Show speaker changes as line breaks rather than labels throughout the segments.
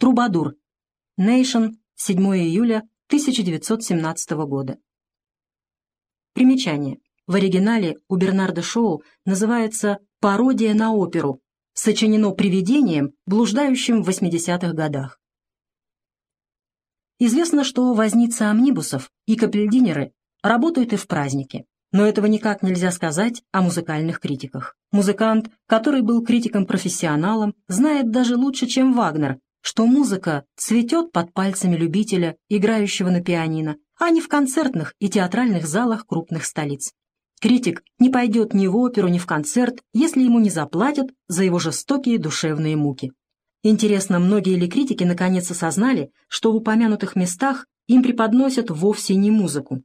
Трубадур. Nation, 7 июля 1917 года. Примечание. В оригинале у Бернарда Шоу называется «Пародия на оперу», сочинено привидением, блуждающим в 80-х годах. Известно, что возницы амнибусов и капельдинеры работают и в праздники. Но этого никак нельзя сказать о музыкальных критиках. Музыкант, который был критиком-профессионалом, знает даже лучше, чем Вагнер, что музыка цветет под пальцами любителя, играющего на пианино, а не в концертных и театральных залах крупных столиц. Критик не пойдет ни в оперу, ни в концерт, если ему не заплатят за его жестокие душевные муки. Интересно, многие ли критики наконец осознали, что в упомянутых местах им преподносят вовсе не музыку,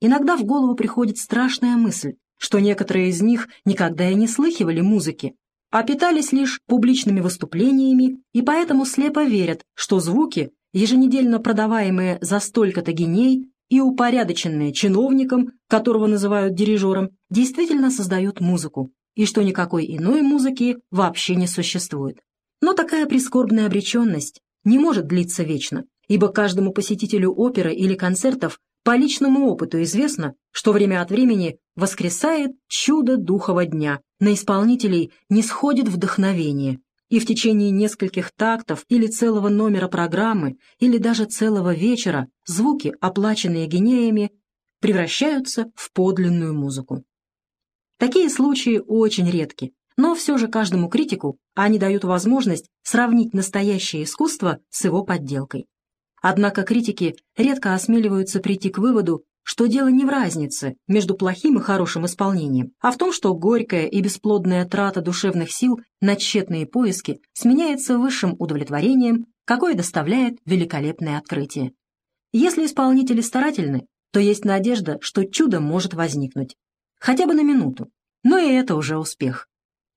Иногда в голову приходит страшная мысль, что некоторые из них никогда и не слыхивали музыки, а питались лишь публичными выступлениями и поэтому слепо верят, что звуки, еженедельно продаваемые за столько-то геней и упорядоченные чиновником, которого называют дирижером, действительно создают музыку, и что никакой иной музыки вообще не существует. Но такая прискорбная обреченность не может длиться вечно, ибо каждому посетителю оперы или концертов по личному опыту известно, что время от времени воскресает чудо духова дня, на исполнителей не сходит вдохновение, и в течение нескольких тактов или целого номера программы, или даже целого вечера звуки, оплаченные генеями, превращаются в подлинную музыку. Такие случаи очень редки, но все же каждому критику они дают возможность сравнить настоящее искусство с его подделкой. Однако критики редко осмеливаются прийти к выводу, что дело не в разнице между плохим и хорошим исполнением, а в том, что горькая и бесплодная трата душевных сил на тщетные поиски сменяется высшим удовлетворением, какое доставляет великолепное открытие. Если исполнители старательны, то есть надежда, что чудо может возникнуть. Хотя бы на минуту. Но и это уже успех.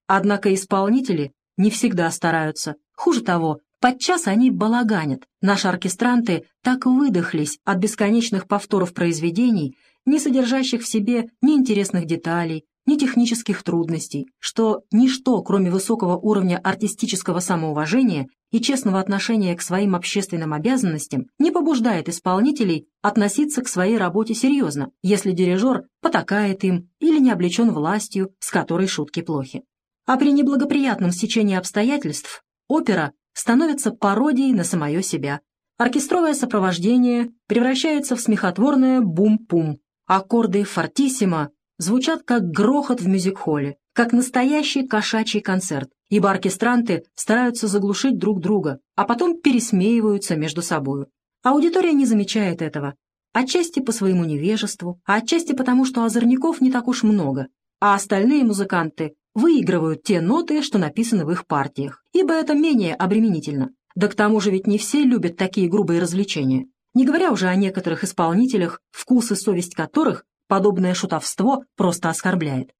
Однако исполнители не всегда стараются. Хуже того, Подчас они балаганят. Наши оркестранты так выдохлись от бесконечных повторов произведений, не содержащих в себе ни интересных деталей, ни технических трудностей, что ничто, кроме высокого уровня артистического самоуважения и честного отношения к своим общественным обязанностям, не побуждает исполнителей относиться к своей работе серьезно, если дирижер потакает им или не облечен властью, с которой шутки плохи. А при неблагоприятном стечении обстоятельств опера становится пародией на самое себя. Оркестровое сопровождение превращается в смехотворное бум-пум. Аккорды фортиссимо звучат как грохот в мюзик-холле, как настоящий кошачий концерт, ибо оркестранты стараются заглушить друг друга, а потом пересмеиваются между собою. Аудитория не замечает этого, отчасти по своему невежеству, а отчасти потому, что озорников не так уж много, а остальные музыканты выигрывают те ноты, что написаны в их партиях, ибо это менее обременительно. Да к тому же ведь не все любят такие грубые развлечения. Не говоря уже о некоторых исполнителях, вкус и совесть которых подобное шутовство просто оскорбляет.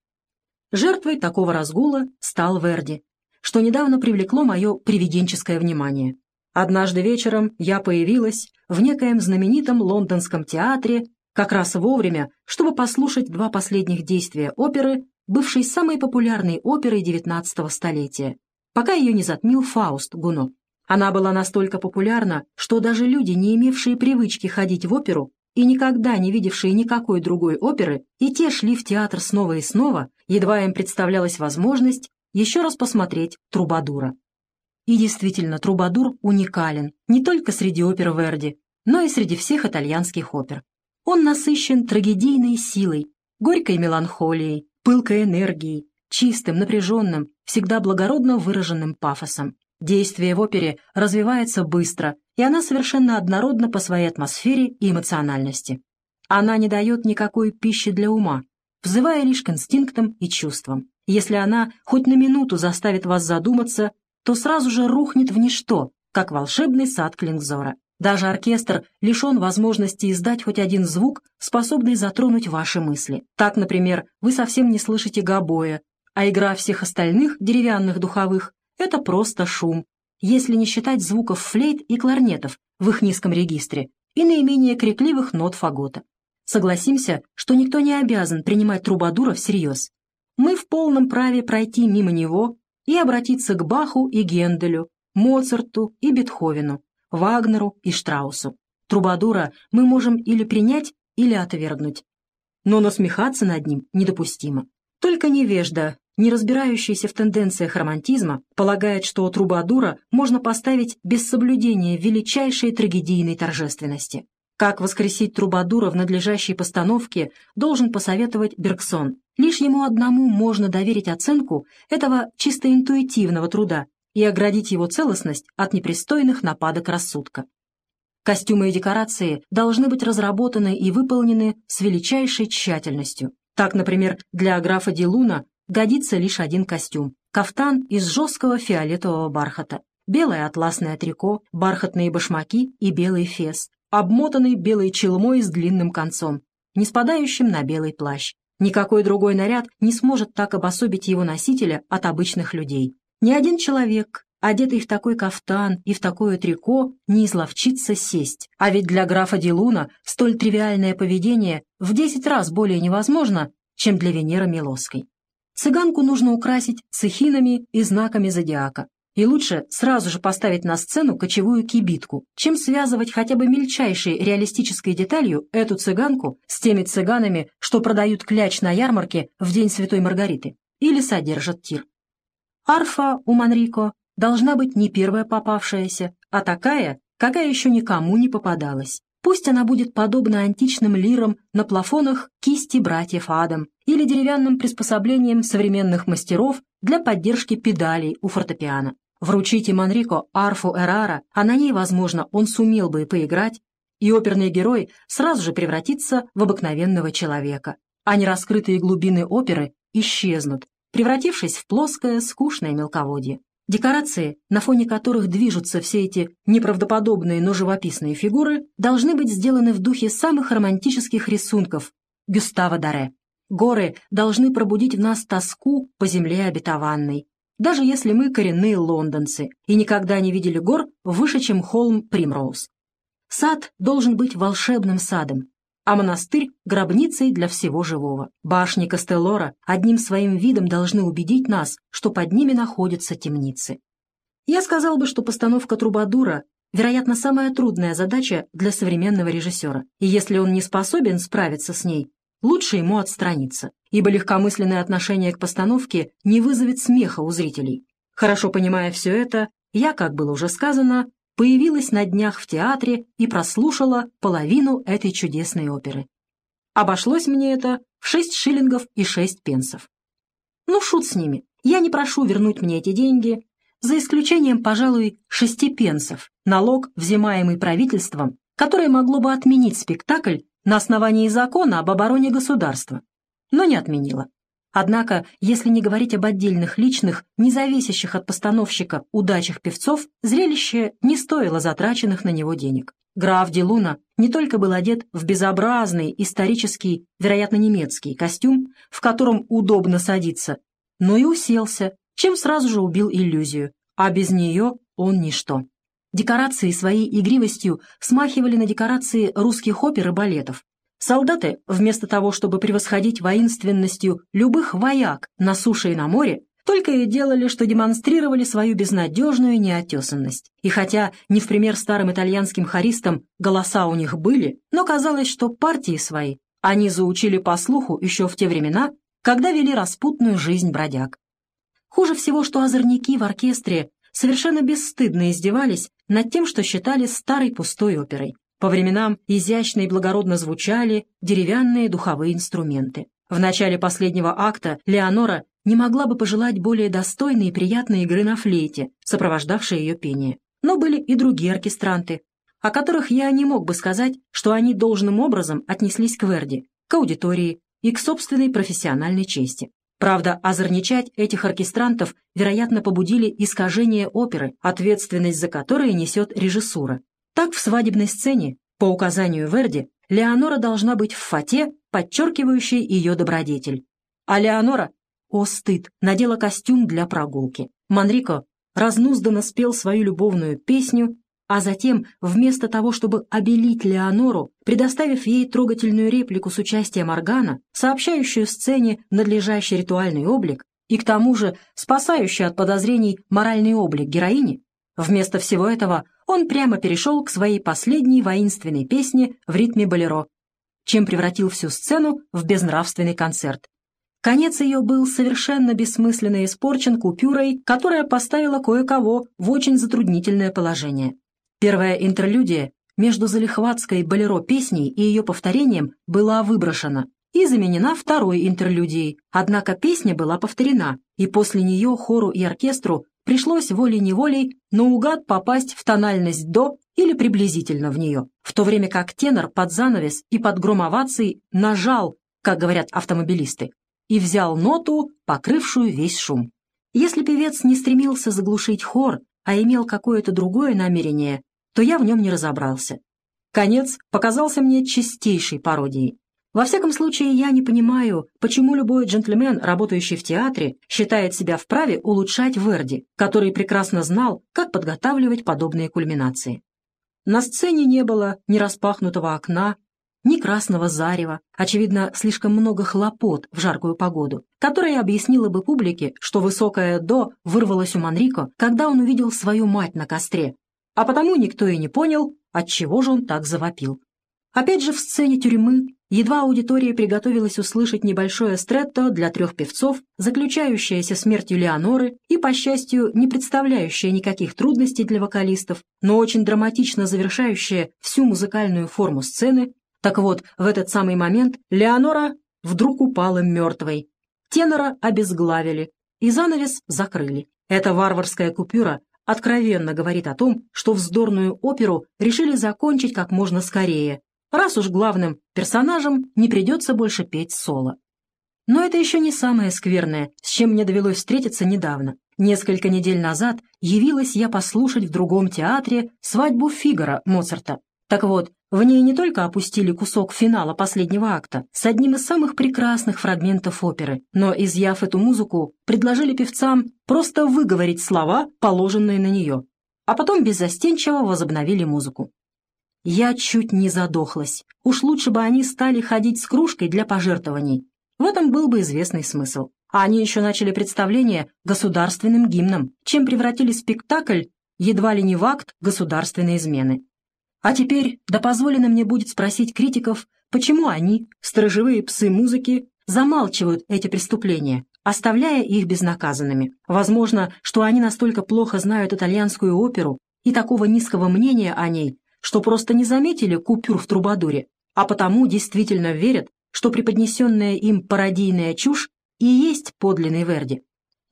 Жертвой такого разгула стал Верди, что недавно привлекло мое привиденческое внимание. Однажды вечером я появилась в некоем знаменитом лондонском театре как раз вовремя, чтобы послушать два последних действия оперы бывшей самой популярной оперой XIX столетия, пока ее не затмил Фауст Гуно. Она была настолько популярна, что даже люди, не имевшие привычки ходить в оперу и никогда не видевшие никакой другой оперы, и те шли в театр снова и снова, едва им представлялась возможность еще раз посмотреть «Трубадура». И действительно, «Трубадур» уникален не только среди опер Верди, но и среди всех итальянских опер. Он насыщен трагедийной силой, горькой меланхолией, пылкой энергией, чистым, напряженным, всегда благородно выраженным пафосом. Действие в опере развивается быстро, и она совершенно однородна по своей атмосфере и эмоциональности. Она не дает никакой пищи для ума, взывая лишь к инстинктам и чувствам. Если она хоть на минуту заставит вас задуматься, то сразу же рухнет в ничто, как волшебный сад Клингзора. Даже оркестр лишен возможности издать хоть один звук, способный затронуть ваши мысли. Так, например, вы совсем не слышите гобоя, а игра всех остальных деревянных духовых — это просто шум, если не считать звуков флейт и кларнетов в их низком регистре и наименее крикливых нот фагота. Согласимся, что никто не обязан принимать трубадура всерьез. Мы в полном праве пройти мимо него и обратиться к Баху и Генделю, Моцарту и Бетховену, Вагнеру и Штраусу. Трубадура мы можем или принять, или отвергнуть. Но насмехаться над ним недопустимо. Только невежда, не разбирающийся в тенденциях романтизма, полагает, что трубадура можно поставить без соблюдения величайшей трагедийной торжественности. Как воскресить трубадура в надлежащей постановке, должен посоветовать Бергсон. Лишь ему одному можно доверить оценку этого чисто интуитивного труда и оградить его целостность от непристойных нападок рассудка. Костюмы и декорации должны быть разработаны и выполнены с величайшей тщательностью. Так, например, для графа Дилуна годится лишь один костюм – кафтан из жесткого фиолетового бархата, белое атласное трико, бархатные башмаки и белый фес, обмотанный белой челмой с длинным концом, не спадающим на белый плащ. Никакой другой наряд не сможет так обособить его носителя от обычных людей. Ни один человек, одетый в такой кафтан и в такое трико, не изловчится сесть. А ведь для графа Дилуна столь тривиальное поведение в десять раз более невозможно, чем для Венеры Милосской. Цыганку нужно украсить цехинами и знаками зодиака. И лучше сразу же поставить на сцену кочевую кибитку, чем связывать хотя бы мельчайшей реалистической деталью эту цыганку с теми цыганами, что продают кляч на ярмарке в День Святой Маргариты или содержат тир. Арфа у Манрико должна быть не первая попавшаяся, а такая, какая еще никому не попадалась. Пусть она будет подобна античным лирам на плафонах кисти братьев Адам или деревянным приспособлением современных мастеров для поддержки педалей у фортепиано. Вручите Манрико арфу Эрара, а на ней, возможно, он сумел бы и поиграть, и оперный герой сразу же превратится в обыкновенного человека, а нераскрытые глубины оперы исчезнут, превратившись в плоское, скучное мелководье. Декорации, на фоне которых движутся все эти неправдоподобные, но живописные фигуры, должны быть сделаны в духе самых романтических рисунков Гюстава Даре. Горы должны пробудить в нас тоску по земле обетованной, даже если мы коренные лондонцы и никогда не видели гор выше, чем холм Примроуз. Сад должен быть волшебным садом, а монастырь — гробницей для всего живого. Башни Кастеллора одним своим видом должны убедить нас, что под ними находятся темницы. Я сказал бы, что постановка Трубадура вероятно, самая трудная задача для современного режиссера, и если он не способен справиться с ней, лучше ему отстраниться, ибо легкомысленное отношение к постановке не вызовет смеха у зрителей. Хорошо понимая все это, я, как было уже сказано, появилась на днях в театре и прослушала половину этой чудесной оперы. Обошлось мне это в шесть шиллингов и шесть пенсов. Ну, шут с ними. Я не прошу вернуть мне эти деньги, за исключением, пожалуй, шести пенсов, налог, взимаемый правительством, которое могло бы отменить спектакль на основании закона об обороне государства, но не отменило. Однако, если не говорить об отдельных личных, не зависящих от постановщика удачах певцов, зрелище не стоило затраченных на него денег. Граф Делуна не только был одет в безобразный, исторический, вероятно, немецкий костюм, в котором удобно садиться, но и уселся, чем сразу же убил иллюзию, а без нее он ничто. Декорации своей игривостью смахивали на декорации русских опер и балетов, Солдаты, вместо того, чтобы превосходить воинственностью любых вояк на суше и на море, только и делали, что демонстрировали свою безнадежную неотесанность. И хотя, не в пример старым итальянским хористам, голоса у них были, но казалось, что партии свои они заучили по слуху еще в те времена, когда вели распутную жизнь бродяг. Хуже всего, что озорники в оркестре совершенно бесстыдно издевались над тем, что считали старой пустой оперой. По временам изящно и благородно звучали деревянные духовые инструменты. В начале последнего акта Леонора не могла бы пожелать более достойной и приятной игры на флейте, сопровождавшей ее пение. Но были и другие оркестранты, о которых я не мог бы сказать, что они должным образом отнеслись к Верди, к аудитории и к собственной профессиональной чести. Правда, озорничать этих оркестрантов, вероятно, побудили искажение оперы, ответственность за которое несет режиссура. Так в свадебной сцене, по указанию Верди, Леонора должна быть в фате, подчеркивающей ее добродетель. А Леонора, о стыд, надела костюм для прогулки. Манрико разнузданно спел свою любовную песню, а затем, вместо того, чтобы обелить Леонору, предоставив ей трогательную реплику с участием органа, сообщающую сцене надлежащий ритуальный облик и к тому же спасающий от подозрений моральный облик героини, Вместо всего этого он прямо перешел к своей последней воинственной песне в ритме болеро, чем превратил всю сцену в безнравственный концерт. Конец ее был совершенно бессмысленно испорчен купюрой, которая поставила кое-кого в очень затруднительное положение. Первая интерлюдия между залихватской болеро песней и ее повторением была выброшена и заменена второй интерлюдией, однако песня была повторена, и после нее хору и оркестру пришлось волей-неволей наугад попасть в тональность «до» или приблизительно в нее, в то время как тенор под занавес и под гром оваций нажал, как говорят автомобилисты, и взял ноту, покрывшую весь шум. Если певец не стремился заглушить хор, а имел какое-то другое намерение, то я в нем не разобрался. Конец показался мне чистейшей пародией. Во всяком случае, я не понимаю, почему любой джентльмен, работающий в театре, считает себя вправе улучшать Верди, который прекрасно знал, как подготавливать подобные кульминации. На сцене не было ни распахнутого окна, ни красного зарева, очевидно, слишком много хлопот в жаркую погоду, которая объяснила бы публике, что высокое «до» вырвалось у Манрико, когда он увидел свою мать на костре, а потому никто и не понял, отчего же он так завопил. Опять же в сцене тюрьмы едва аудитория приготовилась услышать небольшое стретто для трех певцов, заключающееся смертью Леоноры и, по счастью, не представляющее никаких трудностей для вокалистов, но очень драматично завершающее всю музыкальную форму сцены, так вот, в этот самый момент Леонора вдруг упала мертвой. Тенора обезглавили, и занавес закрыли. Эта варварская купюра откровенно говорит о том, что вздорную оперу решили закончить как можно скорее, раз уж главным персонажам не придется больше петь соло. Но это еще не самое скверное, с чем мне довелось встретиться недавно. Несколько недель назад явилась я послушать в другом театре свадьбу Фигара Моцарта. Так вот, в ней не только опустили кусок финала последнего акта с одним из самых прекрасных фрагментов оперы, но, изъяв эту музыку, предложили певцам просто выговорить слова, положенные на нее, а потом беззастенчиво возобновили музыку. Я чуть не задохлась. Уж лучше бы они стали ходить с кружкой для пожертвований. В этом был бы известный смысл. А они еще начали представление государственным гимном, чем превратили спектакль едва ли не в акт государственной измены. А теперь да позволено мне будет спросить критиков, почему они, сторожевые псы музыки, замалчивают эти преступления, оставляя их безнаказанными. Возможно, что они настолько плохо знают итальянскую оперу и такого низкого мнения о ней, что просто не заметили купюр в трубадуре, а потому действительно верят, что преподнесенная им пародийная чушь и есть подлинный Верди.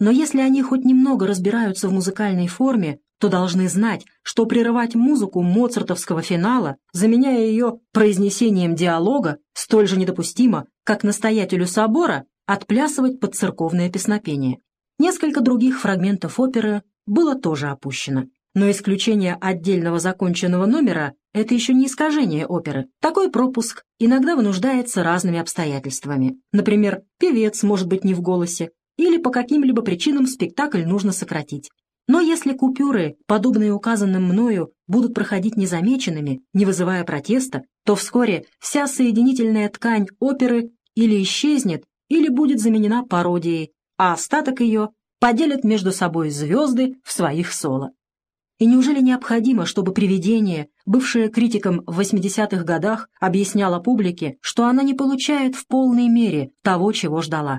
Но если они хоть немного разбираются в музыкальной форме, то должны знать, что прерывать музыку моцартовского финала, заменяя ее произнесением диалога, столь же недопустимо, как настоятелю собора отплясывать под церковное песнопение. Несколько других фрагментов оперы было тоже опущено. Но исключение отдельного законченного номера – это еще не искажение оперы. Такой пропуск иногда вынуждается разными обстоятельствами. Например, певец может быть не в голосе, или по каким-либо причинам спектакль нужно сократить. Но если купюры, подобные указанным мною, будут проходить незамеченными, не вызывая протеста, то вскоре вся соединительная ткань оперы или исчезнет, или будет заменена пародией, а остаток ее поделят между собой звезды в своих соло. И неужели необходимо, чтобы привидение, бывшее критиком в 80-х годах, объясняло публике, что она не получает в полной мере того, чего ждала?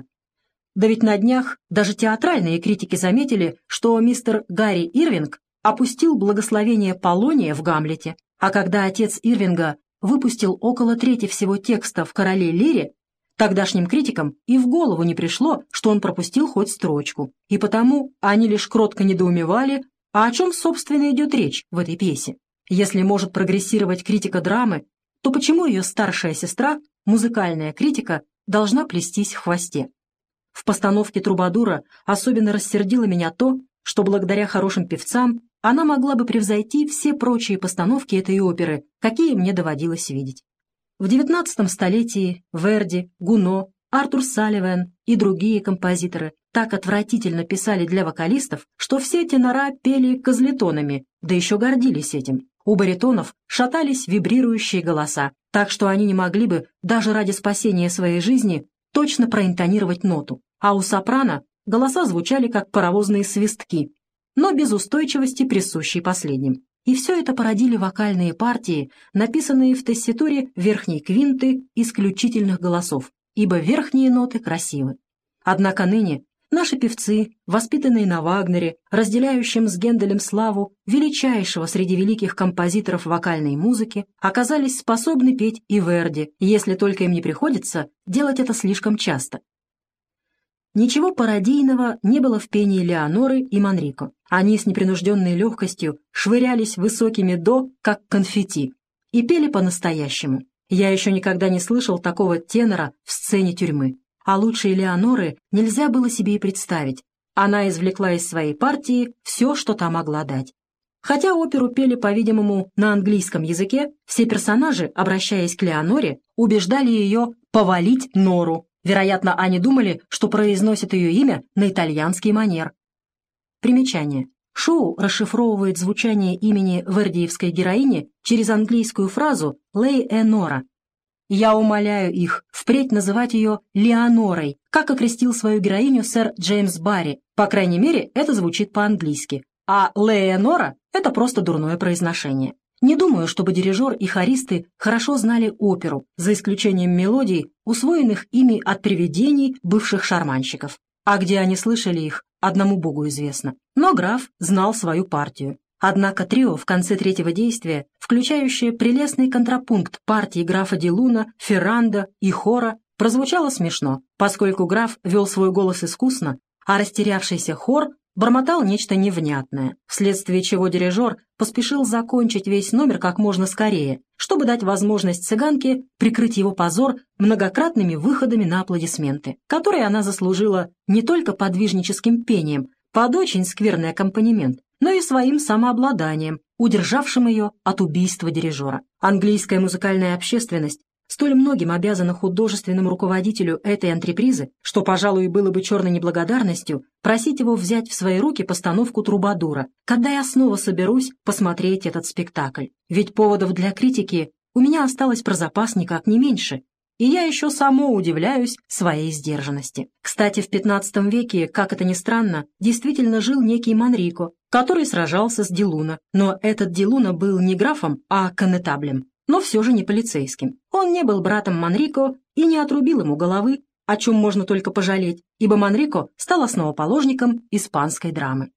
Да ведь на днях даже театральные критики заметили, что мистер Гарри Ирвинг опустил благословение Полония в Гамлете, а когда отец Ирвинга выпустил около трети всего текста в «Короле Лире», тогдашним критикам и в голову не пришло, что он пропустил хоть строчку, и потому они лишь кротко недоумевали, а о чем, собственно, идет речь в этой пьесе. Если может прогрессировать критика драмы, то почему ее старшая сестра, музыкальная критика, должна плестись в хвосте? В постановке «Трубадура» особенно рассердило меня то, что благодаря хорошим певцам она могла бы превзойти все прочие постановки этой оперы, какие мне доводилось видеть. В XIX столетии Верди, Гуно, Артур Салливан и другие композиторы так отвратительно писали для вокалистов, что все тенора пели козлетонами, да еще гордились этим. У баритонов шатались вибрирующие голоса, так что они не могли бы, даже ради спасения своей жизни, точно проинтонировать ноту, а у сопрано голоса звучали как паровозные свистки. но без устойчивости, присущей последним. И все это породили вокальные партии, написанные в тесситуре верхней квинты исключительных голосов, ибо верхние ноты красивы. Однако ныне наши певцы, воспитанные на Вагнере, разделяющем с Генделем славу величайшего среди великих композиторов вокальной музыки, оказались способны петь и Верди, если только им не приходится делать это слишком часто. Ничего пародийного не было в пении Леоноры и Манрико. Они с непринужденной легкостью швырялись высокими «до», как конфетти, и пели по-настоящему. Я еще никогда не слышал такого тенора в сцене тюрьмы. А лучше Леоноры нельзя было себе и представить. Она извлекла из своей партии все, что та могла дать. Хотя оперу пели, по-видимому, на английском языке, все персонажи, обращаясь к Леоноре, убеждали ее повалить Нору, Вероятно, они думали, что произносят ее имя на итальянский манер. Примечание. Шоу расшифровывает звучание имени вердиевской героини через английскую фразу «Лей Энора». Я умоляю их впредь называть ее Леонорой, как окрестил свою героиню сэр Джеймс Барри. По крайней мере, это звучит по-английски. А Леонора — это просто дурное произношение. Не думаю, чтобы дирижер и хористы хорошо знали оперу, за исключением мелодий, усвоенных ими от привидений бывших шарманщиков. А где они слышали их, одному богу известно. Но граф знал свою партию. Однако трио в конце третьего действия, включающее прелестный контрапункт партии графа Дилуна, Ферранда и хора, прозвучало смешно, поскольку граф вел свой голос искусно, а растерявшийся хор бормотал нечто невнятное, вследствие чего дирижер поспешил закончить весь номер как можно скорее, чтобы дать возможность цыганке прикрыть его позор многократными выходами на аплодисменты, которые она заслужила не только подвижническим пением, под очень скверный аккомпанемент, но и своим самообладанием, удержавшим ее от убийства дирижера. Английская музыкальная общественность столь многим обязана художественному руководителю этой антрепризы, что, пожалуй, было бы черной неблагодарностью просить его взять в свои руки постановку «Трубадура», когда я снова соберусь посмотреть этот спектакль. Ведь поводов для критики у меня осталось про запас никак не меньше, и я еще само удивляюсь своей сдержанности. Кстати, в XV веке, как это ни странно, действительно жил некий Манрико, который сражался с Дилуна, но этот Дилуна был не графом, а конетаблем но все же не полицейским. Он не был братом Манрико и не отрубил ему головы, о чем можно только пожалеть, ибо Манрико стал основоположником испанской драмы.